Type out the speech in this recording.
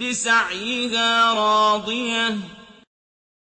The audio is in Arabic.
لِّسَعْيِهَا رَاضِيَةٌ.